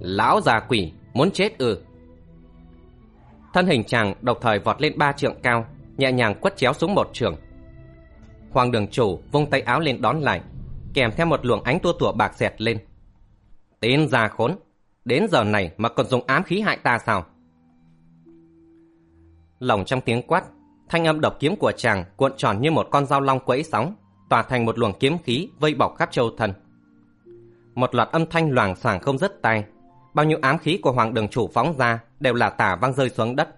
Lão già quỷ, muốn chết ư? Thân hình chàng độc thời vọt lên ba trượng cao, nhẹ nhàng quất chéo xuống một trường. Hoàng đường chủ vung tay áo lên đón lại, kèm theo một luồng ánh tua tủa bạc xẹt lên. Tên già khốn, đến giờ này mà còn dùng ám khí hại ta sao? Lòng trong tiếng quát, thanh âm độc kiếm của chàng cuộn tròn như một con dao long quẫy sóng, tỏa thành một luồng kiếm khí vây bọc khắp châu thân. Một loạt âm thanh loảng xoảng không dứt tai, bao nhiêu ám khí của hoàng đường chủ phóng ra đều là tả văng rơi xuống đất.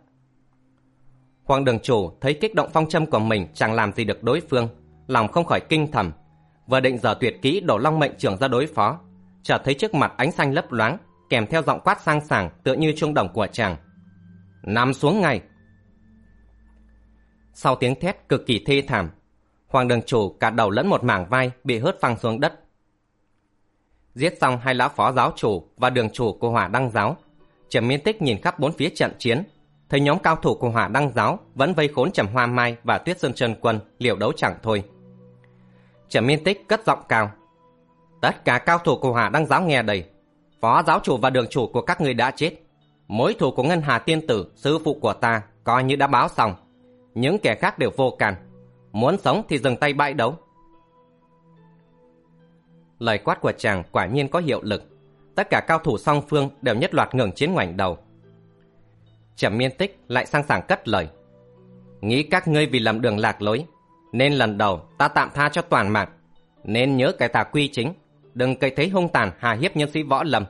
Hoàng đường chủ thấy kích động phong châm của mình chẳng làm gì được đối phương, lòng không khỏi kinh thầm, vừa định giờ tuyệt kỹ đổ long mệnh trưởng ra đối phó, chợt thấy trước mặt ánh xanh lấp loáng, kèm theo giọng quát sang sảng tựa như chuông đồng của chàng. Nằm xuống ngay. Sau tiếng thét cực kỳ thê thảm, hoàng đường chủ cả đầu lẫn một mảng vai bị hớt phăng xuống đất. Giết xong hai lão phó giáo chủ và đường chủ của hỏa đăng giáo, Trầm Miên Tích nhìn khắp bốn phía trận chiến, thấy nhóm cao thủ của hỏa đăng giáo vẫn vây khốn Trầm Hoa Mai và Tuyết Sơn chân Quân liều đấu chẳng thôi. Trầm Miên Tích cất giọng cao. Tất cả cao thủ của hỏa đăng giáo nghe đầy, Phó giáo chủ và đường chủ của các người đã chết. Mối thủ của Ngân Hà Tiên Tử, sư phụ của ta, coi như đã báo xong. Những kẻ khác đều vô can. Muốn sống thì dừng tay bãi đấu. Lời quát của chàng quả nhiên có hiệu lực. Tất cả cao thủ song phương đều nhất loạt ngừng chiến ngoảnh đầu. Trầm miên tích lại sang sảng cất lời. Nghĩ các ngươi vì làm đường lạc lối, nên lần đầu ta tạm tha cho toàn mạng. Nên nhớ cái tà quy chính, đừng cậy thấy hung tàn hà hiếp nhân sĩ võ lầm.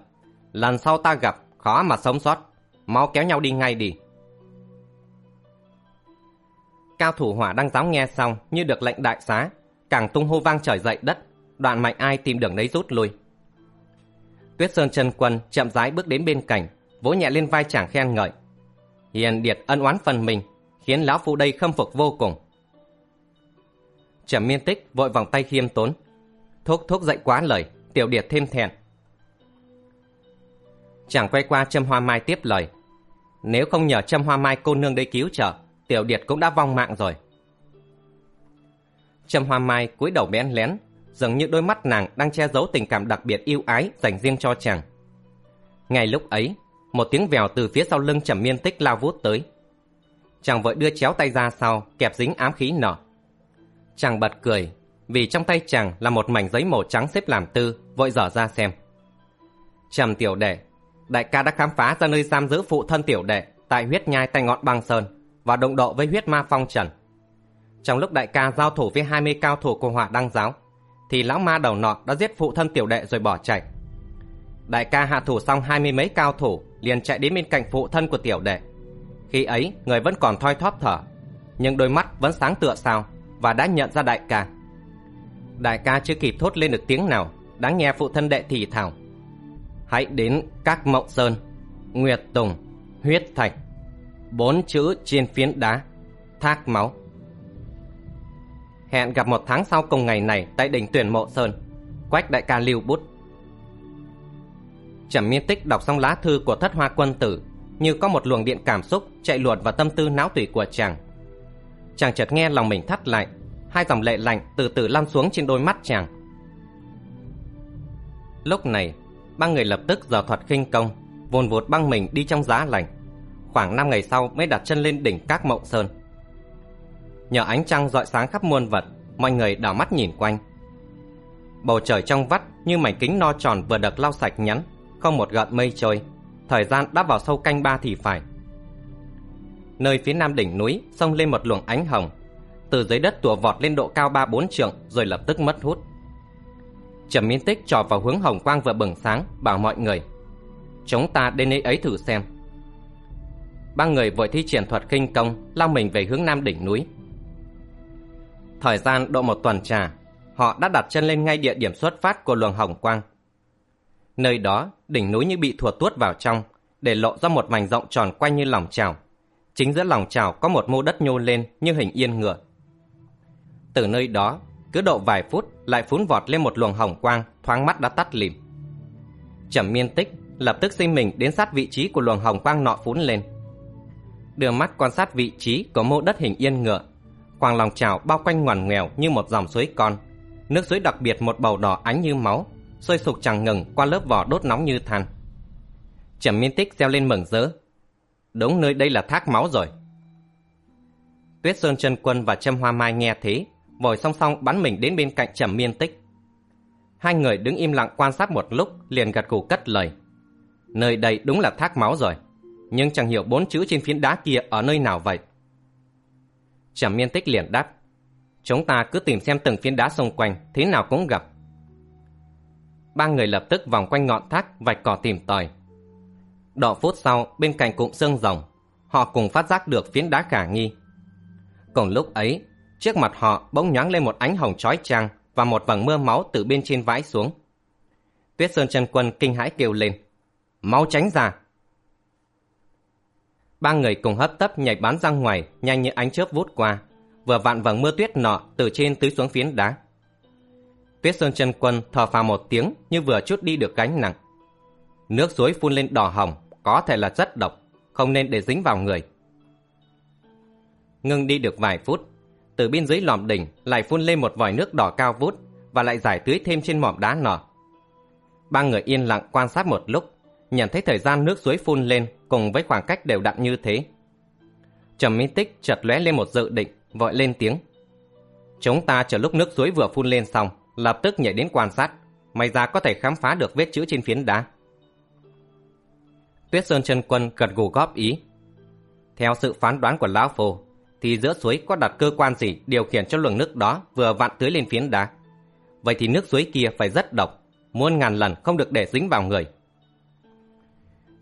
Lần sau ta gặp, khó mà sống sót. Mau kéo nhau đi ngay đi. Cao thủ hỏa đang giáo nghe xong như được lệnh đại xá, càng tung hô vang trời dậy đất, đoạn mạnh ai tìm đường nấy rút lui. Tuyết Sơn chân quân chậm rãi bước đến bên cạnh, vỗ nhẹ lên vai chàng khen ngợi. Hiền điệt ân oán phần mình, khiến lão phu đây khâm phục vô cùng. Trầm miên tích vội vòng tay khiêm tốn. Thúc thúc dạy quá lời, tiểu điệt thêm thẹn. Chàng quay qua Trâm hoa mai tiếp lời. Nếu không nhờ Trâm hoa mai cô nương đây cứu trợ, tiểu điệt cũng đã vong mạng rồi. Trâm hoa mai cúi đầu bén lén, dường như đôi mắt nàng đang che giấu tình cảm đặc biệt yêu ái dành riêng cho chàng. Ngay lúc ấy, một tiếng vèo từ phía sau lưng trầm miên tích lao vút tới. Chàng vội đưa chéo tay ra sau, kẹp dính ám khí nỏ. Chàng bật cười, vì trong tay chàng là một mảnh giấy màu trắng xếp làm tư, vội dở ra xem. Trầm tiểu đệ, đại ca đã khám phá ra nơi giam giữ phụ thân tiểu đệ tại huyết nhai tay ngọn băng sơn và động độ với huyết ma phong trần. Trong lúc đại ca giao thủ với 20 cao thủ của hỏa đăng giáo, thì lão ma đầu nọ đã giết phụ thân tiểu đệ rồi bỏ chạy. Đại ca hạ thủ xong hai mươi mấy cao thủ, liền chạy đến bên cạnh phụ thân của tiểu đệ. Khi ấy, người vẫn còn thoi thóp thở, nhưng đôi mắt vẫn sáng tựa sao và đã nhận ra đại ca. Đại ca chưa kịp thốt lên được tiếng nào, đã nghe phụ thân đệ thì thào. Hãy đến các mộng sơn, nguyệt tùng, huyết thạch, bốn chữ trên phiến đá, thác máu. Hẹn gặp một tháng sau cùng ngày này tại đỉnh tuyển mộ sơn, quách đại ca lưu bút. Trầm miên tích đọc xong lá thư của thất hoa quân tử, như có một luồng điện cảm xúc chạy luồn vào tâm tư não tủy của chàng. Chàng chợt nghe lòng mình thắt lại, hai dòng lệ lạnh từ từ lăn xuống trên đôi mắt chàng. Lúc này, ba người lập tức giờ thuật khinh công, vồn vụt băng mình đi trong giá lạnh. Khoảng 5 ngày sau mới đặt chân lên đỉnh các mộng sơn. Nhờ ánh trăng rọi sáng khắp muôn vật, mọi người đảo mắt nhìn quanh. Bầu trời trong vắt như mảnh kính no tròn vừa được lau sạch nhắn, không một gợn mây trôi. Thời gian đã vào sâu canh ba thì phải. Nơi phía nam đỉnh núi xông lên một luồng ánh hồng, từ dưới đất tùa vọt lên độ cao ba bốn trượng rồi lập tức mất hút. Trầm Miên Tích trò vào hướng hồng quang vừa bừng sáng, bảo mọi người: "Chúng ta đến nơi ấy thử xem." Ba người vội thi triển thuật kinh công, lao mình về hướng nam đỉnh núi. Thời gian độ một tuần trà, họ đã đặt chân lên ngay địa điểm xuất phát của luồng hồng quang. Nơi đó, đỉnh núi như bị thua tuốt vào trong, để lộ ra một mảnh rộng tròn quanh như lòng trào. Chính giữa lòng trào có một mô đất nhô lên như hình yên ngựa. Từ nơi đó, cứ độ vài phút lại phún vọt lên một luồng hồng quang, thoáng mắt đã tắt lìm. Trầm miên tích lập tức sinh mình đến sát vị trí của luồng hồng quang nọ phún lên. Đưa mắt quan sát vị trí của mô đất hình yên ngựa, quang lòng trào bao quanh ngoằn ngoèo như một dòng suối con. Nước suối đặc biệt một bầu đỏ ánh như máu, sôi sục chẳng ngừng qua lớp vỏ đốt nóng như than. Trầm miên tích reo lên mừng rỡ. Đúng nơi đây là thác máu rồi. Tuyết Sơn chân quân và Trâm Hoa Mai nghe thế, vội song song bắn mình đến bên cạnh Trầm miên tích. Hai người đứng im lặng quan sát một lúc, liền gật gù cất lời. Nơi đây đúng là thác máu rồi, nhưng chẳng hiểu bốn chữ trên phiến đá kia ở nơi nào vậy. Trầm miên tích liền đáp. Chúng ta cứ tìm xem từng phiến đá xung quanh, thế nào cũng gặp ba người lập tức vòng quanh ngọn thác vạch cỏ tìm tòi. Đọ phút sau, bên cạnh cụm xương rồng, họ cùng phát giác được phiến đá khả nghi. Cùng lúc ấy, trước mặt họ bỗng nhoáng lên một ánh hồng chói chang và một vầng mưa máu từ bên trên vãi xuống. Tuyết Sơn chân quân kinh hãi kêu lên. Máu tránh ra! Ba người cùng hấp tấp nhảy bắn ra ngoài, nhanh như ánh chớp vút qua, vừa vặn vầng mưa tuyết nọ từ trên tưới xuống phiến đá. Tuyết Sơn chân quân thở phào một tiếng như vừa chút đi được gánh nặng. Nước suối phun lên đỏ hồng, có thể là rất độc, không nên để dính vào người. Ngưng đi được vài phút, từ bên dưới lòm đỉnh lại phun lên một vòi nước đỏ cao vút và lại giải tưới thêm trên mỏm đá nọ. Ba người yên lặng quan sát một lúc, nhận thấy thời gian nước suối phun lên cùng với khoảng cách đều đặn như thế. Trầm Minh Tích chợt lóe lên một dự định, vội lên tiếng. Chúng ta chờ lúc nước suối vừa phun lên xong, lập tức nhảy đến quan sát, may ra có thể khám phá được vết chữ trên phiến đá. Tuyết Sơn chân quân gật gù góp ý. Theo sự phán đoán của Lão Phù, thì giữa suối có đặt cơ quan gì điều khiển cho luồng nước đó vừa vặn tưới lên phiến đá. Vậy thì nước suối kia phải rất độc, muôn ngàn lần không được để dính vào người.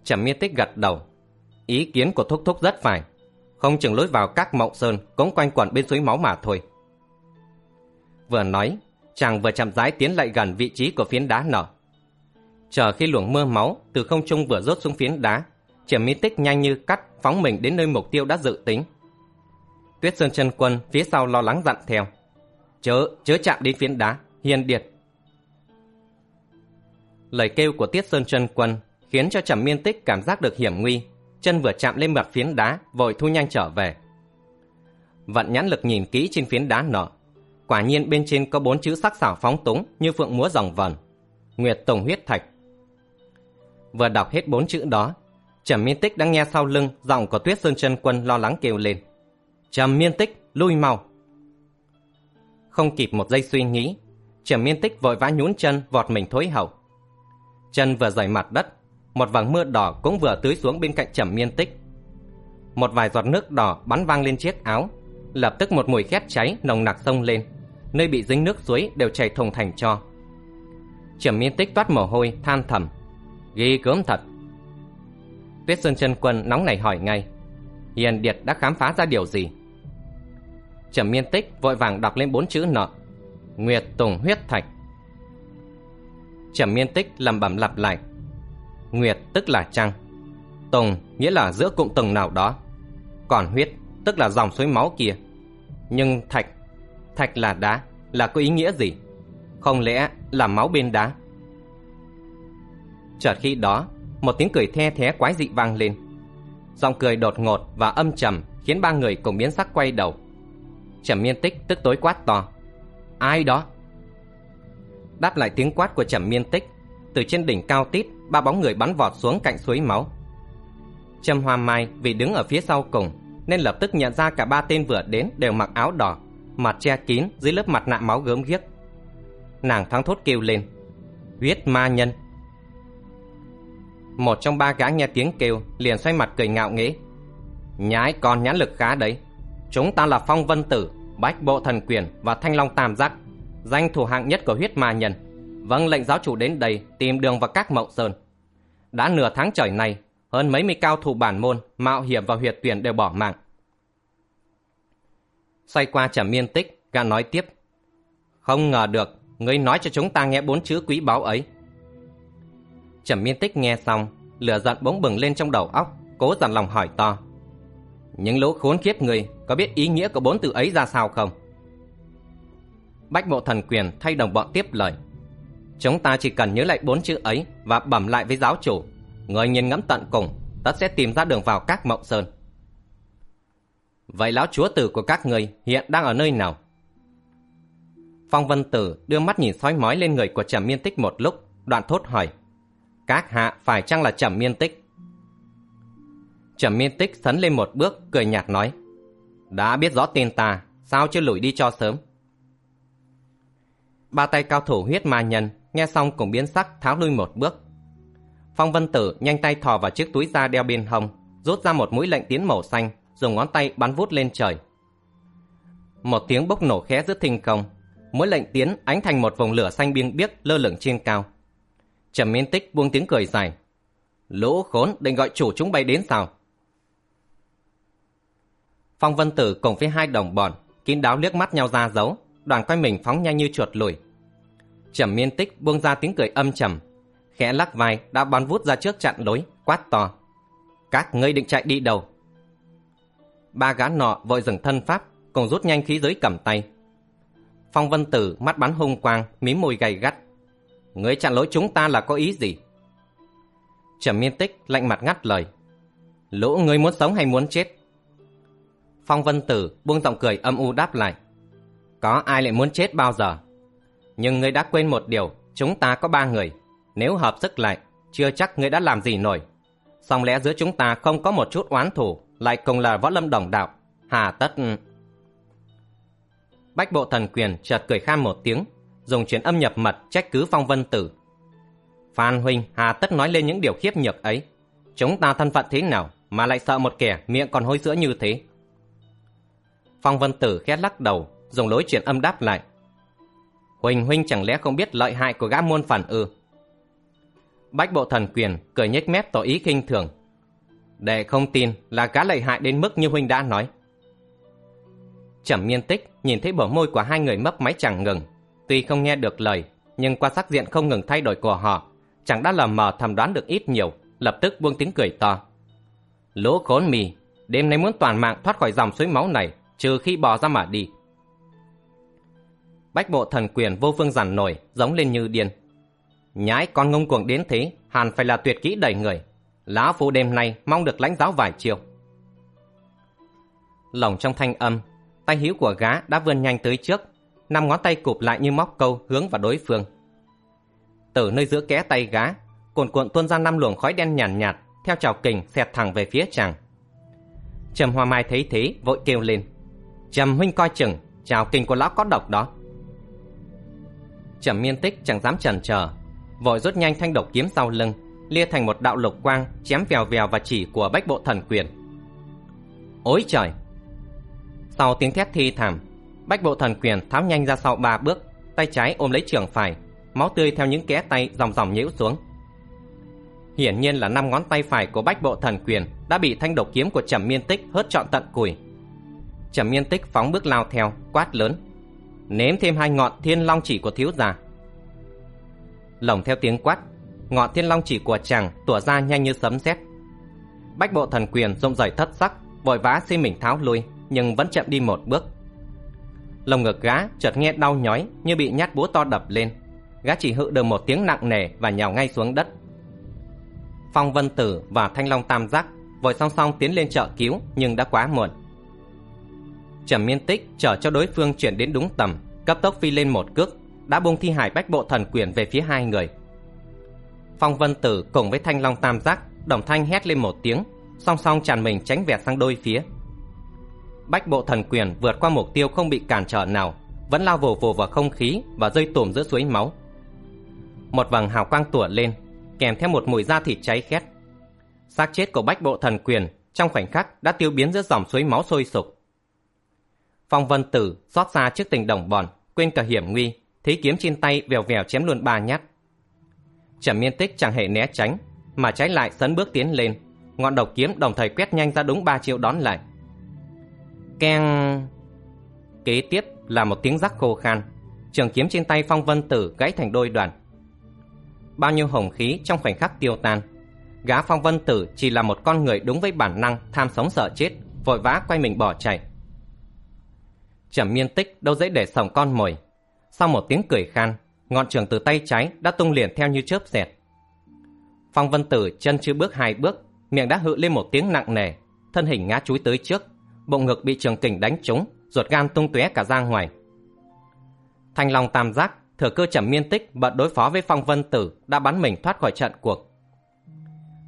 Trầm miên tích gật đầu. Ý kiến của Thúc Thúc rất phải. Không chừng lối vào các mộng sơn cũng quanh quẩn bên suối máu mà thôi. Vừa nói, chàng vừa chậm rãi tiến lại gần vị trí của phiến đá nở. Chờ khi luồng mưa máu từ không trung vừa rốt xuống phiến đá, Trầm miên Tích nhanh như cắt phóng mình đến nơi mục tiêu đã dự tính. Tuyết Sơn chân quân phía sau lo lắng dặn theo. Chớ, chớ chạm đến phiến đá, hiền điệt. Lời kêu của Tiết Sơn chân Quân khiến cho Trầm Miên Tích cảm giác được hiểm nguy, chân vừa chạm lên mặt phiến đá, vội thu nhanh trở về. Vận nhãn lực nhìn kỹ trên phiến đá nọ, quả nhiên bên trên có bốn chữ sắc sảo phóng túng như phượng múa dòng vần. Nguyệt Tùng huyết thạch. Vừa đọc hết bốn chữ đó, Trầm Miên Tích đang nghe sau lưng giọng của Tuyết Sơn chân Quân lo lắng kêu lên. Trầm Miên Tích, lui mau. Không kịp một giây suy nghĩ, Trầm Miên Tích vội vã nhún chân vọt mình thối hậu. Chân vừa rời mặt đất, một vầng mưa đỏ cũng vừa tưới xuống bên cạnh Trầm Miên Tích. Một vài giọt nước đỏ bắn vang lên chiếc áo, lập tức một mùi khét cháy nồng nặc sông lên, nơi bị dính nước suối đều chảy thùng thành cho. Trầm Miên Tích toát mồ hôi, than thầm, ghi gớm thật. Tuyết Sơn chân quân nóng nảy hỏi ngay, Hiền Điệt đã khám phá ra điều gì? Trầm Miên Tích vội vàng đọc lên bốn chữ nợ Nguyệt Tùng huyết thạch. Trầm Miên Tích lẩm bẩm lặp lại, Nguyệt tức là trăng, Tùng nghĩa là giữa cụm tầng nào đó, còn huyết tức là dòng suối máu kia. Nhưng thạch, thạch là đá, là có ý nghĩa gì? Không lẽ là máu bên đá? Chợt khi đó, một tiếng cười the thé quái dị vang lên. Giọng cười đột ngột và âm trầm khiến ba người cùng biến sắc quay đầu. Trầm Miên Tích tức tối quát to. Ai đó? Đáp lại tiếng quát của Trầm Miên Tích, từ trên đỉnh cao tít, ba bóng người bắn vọt xuống cạnh suối máu. Trầm Hoa Mai vì đứng ở phía sau cùng, nên lập tức nhận ra cả ba tên vừa đến đều mặc áo đỏ, mặt che kín dưới lớp mặt nạ máu gớm ghiếc. Nàng thắng thốt kêu lên, huyết ma nhân. Một trong ba gã nghe tiếng kêu liền xoay mặt cười ngạo nghễ. Nhái còn nhãn lực khá đấy. Chúng ta là Phong Vân Tử, Bách Bộ Thần Quyền và Thanh Long Tam Giác, danh thủ hạng nhất của huyết ma nhân. Vâng lệnh giáo chủ đến đây tìm đường vào các mộng sơn. Đã nửa tháng trời này, hơn mấy mươi cao thủ bản môn, mạo hiểm và huyệt tuyển đều bỏ mạng. Xoay qua trầm miên tích, gã nói tiếp. Không ngờ được, ngươi nói cho chúng ta nghe bốn chữ quý báu ấy. Trầm miên tích nghe xong, lửa giận bỗng bừng lên trong đầu óc, cố dằn lòng hỏi to. Những lỗ khốn kiếp người có biết ý nghĩa của bốn từ ấy ra sao không? Bách bộ thần quyền thay đồng bọn tiếp lời. Chúng ta chỉ cần nhớ lại bốn chữ ấy và bẩm lại với giáo chủ. Người nhìn ngẫm tận cùng, tất sẽ tìm ra đường vào các mộng sơn. Vậy lão chúa tử của các người hiện đang ở nơi nào? Phong Vân Tử đưa mắt nhìn soi mói lên người của Trầm Miên Tích một lúc, đoạn thốt hỏi. Các hạ phải chăng là Trầm Miên Tích? Trầm Miên Tích sấn lên một bước, cười nhạt nói. Đã biết rõ tên ta, sao chưa lùi đi cho sớm? Ba tay cao thủ huyết ma nhân, nghe xong cùng biến sắc tháo lui một bước. Phong Vân Tử nhanh tay thò vào chiếc túi da đeo bên hông, rút ra một mũi lệnh tiến màu xanh, dùng ngón tay bắn vút lên trời. Một tiếng bốc nổ khẽ giữa thinh không, mũi lệnh tiến ánh thành một vòng lửa xanh biêng biếc lơ lửng trên cao. Trầm Miên Tích buông tiếng cười dài. Lũ khốn định gọi chủ chúng bay đến sao? Phong Vân Tử cùng với hai đồng bọn, kín đáo liếc mắt nhau ra dấu, đoàn quay mình phóng nhanh như chuột lùi. Trầm Miên Tích buông ra tiếng cười âm trầm, khẽ lắc vai đã bắn vút ra trước chặn lối, quát to. Các ngươi định chạy đi đâu? Ba gã nọ vội dừng thân pháp, cùng rút nhanh khí giới cầm tay. Phong Vân Tử mắt bắn hung quang, mím môi gay gắt. Ngươi chặn lối chúng ta là có ý gì? Trầm miên tích lạnh mặt ngắt lời. Lũ ngươi muốn sống hay muốn chết? Phong Vân Tử buông giọng cười âm u đáp lại. Có ai lại muốn chết bao giờ? Nhưng ngươi đã quên một điều, chúng ta có ba người. Nếu hợp sức lại, chưa chắc ngươi đã làm gì nổi. Song lẽ giữa chúng ta không có một chút oán thù, lại cùng là võ lâm đồng đạo. Hà tất... Bách bộ thần quyền chợt cười khan một tiếng, dùng truyền âm nhập mật trách cứ phong vân tử. Phan Huynh hà tất nói lên những điều khiếp nhược ấy. Chúng ta thân phận thế nào mà lại sợ một kẻ miệng còn hôi sữa như thế? Phong vân tử khét lắc đầu, dùng lối truyền âm đáp lại. Huỳnh Huynh chẳng lẽ không biết lợi hại của gã môn phản ư? Bách bộ thần quyền cười nhếch mép tỏ ý khinh thường. Để không tin là gã lợi hại đến mức như Huynh đã nói. Trầm miên tích nhìn thấy bờ môi của hai người mấp máy chẳng ngừng. Tuy không nghe được lời, nhưng qua sắc diện không ngừng thay đổi của họ, chẳng đã lờ mờ thầm đoán được ít nhiều, lập tức buông tiếng cười to. Lỗ khốn mì, đêm nay muốn toàn mạng thoát khỏi dòng suối máu này, trừ khi bỏ ra mà đi. Bách bộ thần quyền vô phương giản nổi, giống lên như điên. nhái con ngông cuồng đến thế, hàn phải là tuyệt kỹ đầy người. Lão phu đêm nay mong được lãnh giáo vài chiều. Lồng trong thanh âm, tay hữu của gá đã vươn nhanh tới trước, năm ngón tay cụp lại như móc câu hướng vào đối phương. Từ nơi giữa kẽ tay gá, cuộn cuộn tuôn ra năm luồng khói đen nhàn nhạt, nhạt, theo trào kình xẹt thẳng về phía chàng. Trầm Hoa Mai thấy thế vội kêu lên: "Trầm huynh coi chừng, trào kình của lão có độc đó." Trầm Miên Tích chẳng dám chần chờ, vội rút nhanh thanh độc kiếm sau lưng, lia thành một đạo lục quang chém vèo vèo vào chỉ của Bách Bộ Thần Quyền. Ôi trời! Sau tiếng thét thi thảm, Bách Bộ Thần Quyền tháo nhanh ra sau ba bước, tay trái ôm lấy trường phải, máu tươi theo những kẽ tay dòng dòng nhiễu xuống. Hiển nhiên là năm ngón tay phải của Bách Bộ Thần Quyền đã bị thanh độc kiếm của Trầm Miên Tích hớt trọn tận cùi. Trầm Miên Tích phóng bước lao theo, quát lớn: "Nếm thêm hai ngọn Thiên Long chỉ của thiếu gia." Lồng theo tiếng quát, ngọn Thiên Long chỉ của chàng tỏa ra nhanh như sấm sét. Bách Bộ Thần Quyền rộng rời thất sắc, vội vã xin mình tháo lui, nhưng vẫn chậm đi một bước. Lồng ngực gã chợt nghe đau nhói như bị nhát búa to đập lên. Gã chỉ hự được một tiếng nặng nề và nhào ngay xuống đất. Phong Vân Tử và Thanh Long Tam Giác vội song song tiến lên trợ cứu nhưng đã quá muộn. Trầm Miên Tích chờ cho đối phương chuyển đến đúng tầm, cấp tốc phi lên một cước, đã bung thi hải bách bộ thần quyền về phía hai người. Phong Vân Tử cùng với Thanh Long Tam Giác đồng thanh hét lên một tiếng, song song tràn mình tránh vẹt sang đôi phía. Bách bộ thần quyền vượt qua mục tiêu không bị cản trở nào, vẫn lao vồ vồ vào không khí và rơi tùm giữa suối máu. Một vầng hào quang tủa lên, kèm theo một mùi da thịt cháy khét. xác chết của bách bộ thần quyền trong khoảnh khắc đã tiêu biến giữa dòng suối máu sôi sục. Phong Vân Tử xót xa trước tình đồng bọn, quên cả hiểm nguy, thí kiếm trên tay vèo vèo chém luôn ba nhát. Trầm Miên Tích chẳng hề né tránh, mà trái lại sấn bước tiến lên, ngọn độc kiếm đồng thời quét nhanh ra đúng ba chiêu đón lại. Keng! Kế tiếp là một tiếng rắc khô khan, trường kiếm trên tay Phong Vân Tử gãy thành đôi đoạn bao nhiêu hồng khí trong khoảnh khắc tiêu tan. Gã phong vân tử chỉ là một con người đúng với bản năng tham sống sợ chết, vội vã quay mình bỏ chạy. Trầm miên tích đâu dễ để sòng con mồi. Sau một tiếng cười khan, ngọn trường từ tay trái đã tung liền theo như chớp xẹt. Phong vân tử chân chưa bước hai bước, miệng đã hự lên một tiếng nặng nề, thân hình ngã chúi tới trước, bụng ngực bị trường kình đánh trúng, ruột gan tung tóe cả ra ngoài. Thanh Long tam giác thừa cơ trầm miên tích bận đối phó với phong vân tử đã bắn mình thoát khỏi trận cuộc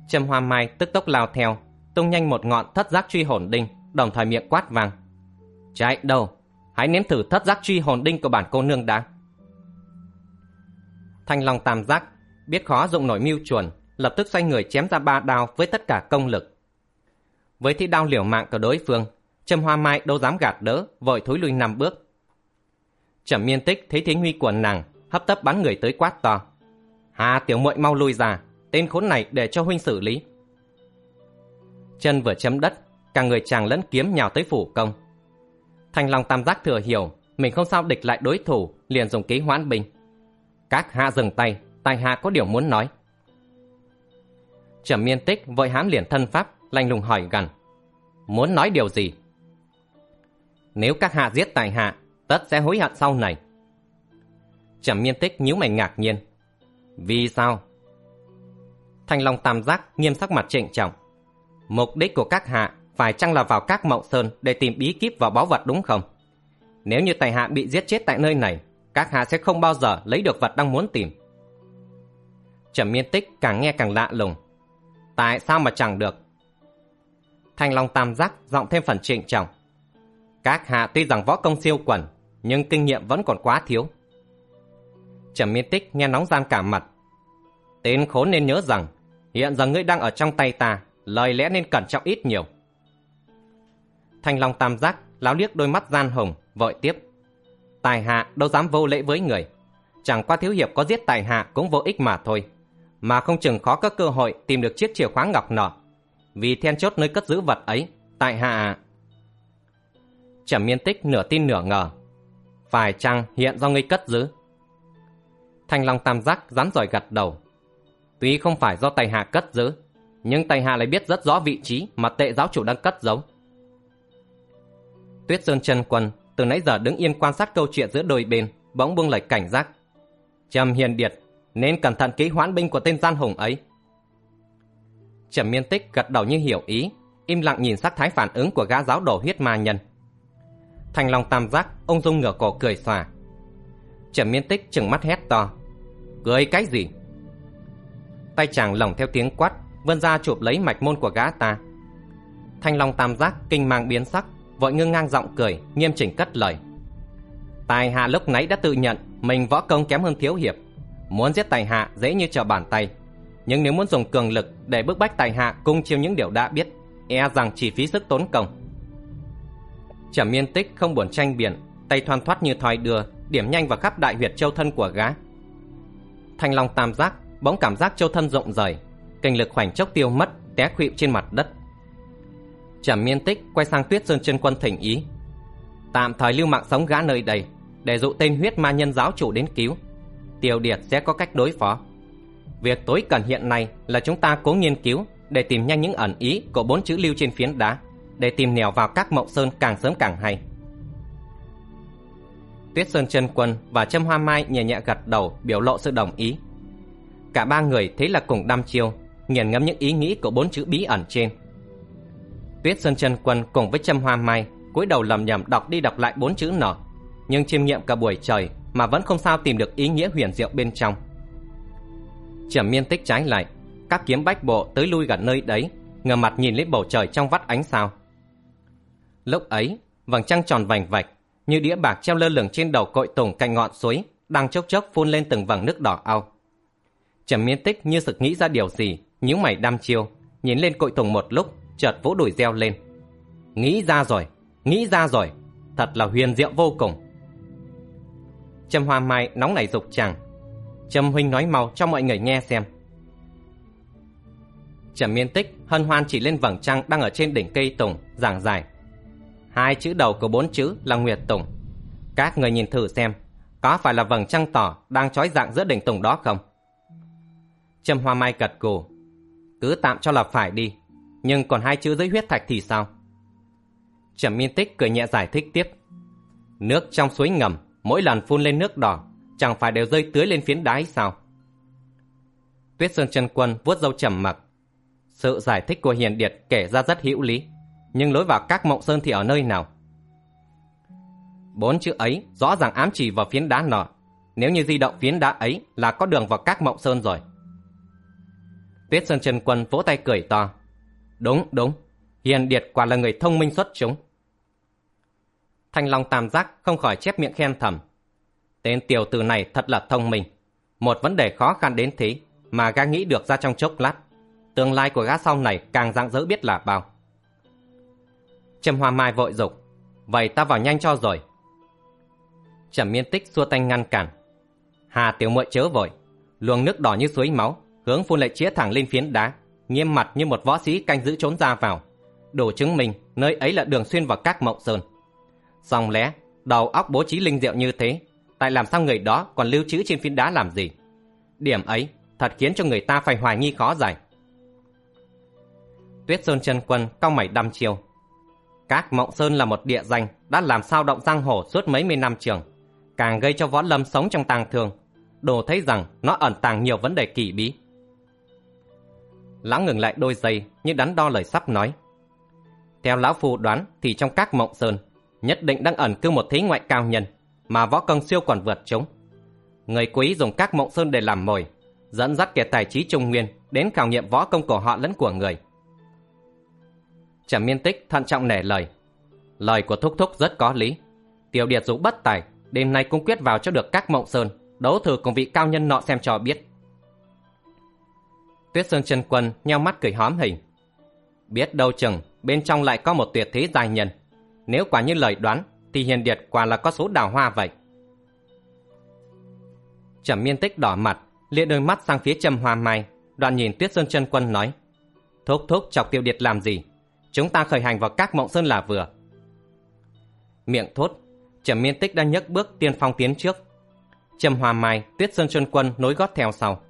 trầm hoa mai tức tốc lao theo tung nhanh một ngọn thất giác truy hồn đinh đồng thời miệng quát vang chạy đâu hãy nếm thử thất giác truy hồn đinh của bản cô nương đã thanh long tam giác biết khó dụng nổi mưu chuẩn lập tức xoay người chém ra ba đao với tất cả công lực với thi đao liều mạng của đối phương trầm hoa mai đâu dám gạt đỡ vội thối lui năm bước Trầm miên tích thấy thế nguy của nàng, hấp tấp bắn người tới quát to. Hà tiểu muội mau lui ra, tên khốn này để cho huynh xử lý. Chân vừa chấm đất, cả người chàng lẫn kiếm nhào tới phủ công. Thanh Long Tam Giác thừa hiểu, mình không sao địch lại đối thủ, liền dùng ký hoãn binh. Các hạ dừng tay, tài hạ có điều muốn nói. Trầm miên tích vội hãm liền thân pháp, lanh lùng hỏi gần. Muốn nói điều gì? Nếu các hạ giết tài hạ, tất sẽ hối hận sau này. Trầm miên tích nhíu mày ngạc nhiên. Vì sao? Thanh Long Tam Giác nghiêm sắc mặt trịnh trọng. Mục đích của các hạ phải chăng là vào các mậu sơn để tìm bí kíp và báu vật đúng không? Nếu như tài hạ bị giết chết tại nơi này, các hạ sẽ không bao giờ lấy được vật đang muốn tìm. Trầm miên tích càng nghe càng lạ lùng. Tại sao mà chẳng được? Thanh Long Tam Giác giọng thêm phần trịnh trọng. Các hạ tuy rằng võ công siêu quần, nhưng kinh nghiệm vẫn còn quá thiếu. Trầm miên tích nghe nóng gian cả mặt. Tên khốn nên nhớ rằng, hiện giờ ngươi đang ở trong tay ta, lời lẽ nên cẩn trọng ít nhiều. Thanh Long tam giác, láo liếc đôi mắt gian hồng, vội tiếp. Tài hạ đâu dám vô lễ với người. Chẳng qua thiếu hiệp có giết tài hạ cũng vô ích mà thôi. Mà không chừng khó có cơ hội tìm được chiếc chìa khóa ngọc nọ. Vì then chốt nơi cất giữ vật ấy, tại hạ... Trầm miên tích nửa tin nửa ngờ, phải chăng hiện do ngươi cất giữ? Thanh Long Tam Giác rắn giỏi gật đầu. Tuy không phải do Tài Hạ cất giữ, nhưng Tài Hạ lại biết rất rõ vị trí mà tệ giáo chủ đang cất giấu. Tuyết Sơn chân quân từ nãy giờ đứng yên quan sát câu chuyện giữa đôi bên, bỗng buông lời cảnh giác. Trầm Hiền Điệt, nên cẩn thận kỹ hoãn binh của tên gian hùng ấy. Trầm Miên Tích gật đầu như hiểu ý, im lặng nhìn sắc thái phản ứng của gã giáo đồ huyết ma nhân. Thành Long tam giác, ông dung ngửa cổ cười xòa. Trầm Miên Tích chừng mắt hét to. Cười cái gì? Tay chàng lồng theo tiếng quát, vươn ra chụp lấy mạch môn của gã ta. Thanh Long tam giác kinh mang biến sắc, vội ngưng ngang giọng cười, nghiêm chỉnh cất lời. Tài hạ lúc nãy đã tự nhận mình võ công kém hơn thiếu hiệp. Muốn giết tài hạ dễ như trở bàn tay. Nhưng nếu muốn dùng cường lực để bức bách tài hạ cung chiêu những điều đã biết, e rằng chỉ phí sức tốn công. Trầm miên tích không buồn tranh biện, tay thoăn thoắt như thoi đưa, điểm nhanh vào khắp đại huyệt châu thân của gã. Thanh long tam giác, bỗng cảm giác châu thân rộng rời, kinh lực khoảnh chốc tiêu mất, té khuỵu trên mặt đất. Trầm miên tích quay sang tuyết sơn chân quân thỉnh ý. Tạm thời lưu mạng sống gã nơi đây, để dụ tên huyết ma nhân giáo chủ đến cứu. Tiêu Điệt sẽ có cách đối phó. Việc tối cần hiện nay là chúng ta cố nghiên cứu để tìm nhanh những ẩn ý của bốn chữ lưu trên phiến đá, để tìm nẻo vào các mộng sơn càng sớm càng hay. Tuyết Sơn chân quân và Trâm Hoa Mai nhẹ nhẹ gật đầu biểu lộ sự đồng ý. Cả ba người thấy là cùng đăm chiêu, nghiền ngẫm những ý nghĩ của bốn chữ bí ẩn trên. Tuyết Sơn chân quân cùng với Trâm Hoa Mai cúi đầu lầm nhầm đọc đi đọc lại bốn chữ nọ, nhưng chiêm nghiệm cả buổi trời mà vẫn không sao tìm được ý nghĩa huyền diệu bên trong. Trầm miên tích trái lại, các kiếm bách bộ tới lui gần nơi đấy, ngờ mặt nhìn lên bầu trời trong vắt ánh sao. Lúc ấy, vầng trăng tròn vành vạch, như đĩa bạc treo lơ lửng trên đầu cội tùng cạnh ngọn suối, đang chốc chốc phun lên từng vầng nước đỏ ao. Trầm miên tích như sực nghĩ ra điều gì, nhíu mày đăm chiêu, nhìn lên cội tùng một lúc, chợt vỗ đùi reo lên. Nghĩ ra rồi, nghĩ ra rồi, thật là huyền diệu vô cùng. Trâm Hoa Mai nóng nảy dục chàng. Trâm Huynh nói mau cho mọi người nghe xem. Trầm miên tích hân hoan chỉ lên vầng trăng đang ở trên đỉnh cây tùng, giảng dài. Hai chữ đầu của bốn chữ là Nguyệt Tùng. Các người nhìn thử xem, có phải là vầng trăng tỏ đang trói dạng giữa đỉnh tùng đó không? Trầm Hoa Mai gật gù. Cứ tạm cho là phải đi, nhưng còn hai chữ dưới huyết thạch thì sao? Trầm miên tích cười nhẹ giải thích tiếp. Nước trong suối ngầm mỗi lần phun lên nước đỏ, chẳng phải đều rơi tưới lên phiến đá sao? Tuyết Sơn Trân quân vuốt râu trầm mặc. Sự giải thích của Hiền Điệt kể ra rất hữu lý, nhưng lối vào các mộng sơn thì ở nơi nào? Bốn chữ ấy rõ ràng ám chỉ vào phiến đá nọ. Nếu như di động phiến đá ấy là có đường vào các mộng sơn rồi. Tuyết Sơn Trân quân vỗ tay cười to. Đúng, đúng. Hiền Điệt quả là người thông minh xuất chúng. Thanh Long Tam Giác không khỏi chép miệng khen thầm. Tên tiểu tử này thật là thông minh. Một vấn đề khó khăn đến thế mà gã nghĩ được ra trong chốc lát. Tương lai của gã sau này càng rạng rỡ biết là bao. Trầm Hoa Mai vội dục Vậy ta vào nhanh cho rồi. Trầm Miên Tích xua tay ngăn cản. Hà tiểu muội chớ vội. Luồng nước đỏ như suối máu, hướng phun lại chĩa thẳng lên phiến đá, nghiêm mặt như một võ sĩ canh giữ trốn ra vào. Đủ chứng minh nơi ấy là đường xuyên vào các mộng sơn. Song lẽ, đầu óc bố trí linh diệu như thế, tại làm sao người đó còn lưu trữ trên phiến đá làm gì? Điểm ấy thật khiến cho người ta phải hoài nghi khó giải. Tuyết Sơn chân quân cau mày đăm chiều. Các Mộng Sơn là một địa danh đã làm sao động giang hồ suốt mấy mươi năm trường, càng gây cho võ lâm sống trong tàng thường, đồ thấy rằng nó ẩn tàng nhiều vấn đề kỳ bí. Lão ngừng lại đôi giây như đắn đo lời sắp nói. Theo lão phu đoán thì trong các Mộng Sơn nhất định đang ẩn cư một thế ngoại cao nhân, mà võ công siêu còn vượt chúng. Người quý dùng các mộng sơn để làm mồi, dẫn dắt kẻ tài trí trung nguyên đến khảo nghiệm võ công của họ lẫn của người. Trầm miên tích thận trọng nể lời. Lời của Thúc Thúc rất có lý. Tiểu Điệt dù bất tài, đêm nay cũng quyết vào cho được các mộng sơn, đấu thử cùng vị cao nhân nọ xem cho biết. Tuyết Sơn chân quân nheo mắt cười hóm hình. Biết đâu chừng bên trong lại có một tuyệt thế dài nhân. Nếu quả như lời đoán, thì hiền điệt quả là có số đào hoa vậy. Trầm miên tích đỏ mặt, lia đôi mắt sang phía trầm hoa mai, đoạn nhìn tuyết sơn chân quân nói. Thúc thúc chọc tiêu điệt làm gì? Chúng ta khởi hành vào các mộng sơn là vừa. Miệng thốt, trầm miên tích đã nhấc bước tiên phong tiến trước. Trầm hoa mai, tuyết sơn chân quân nối gót theo sau.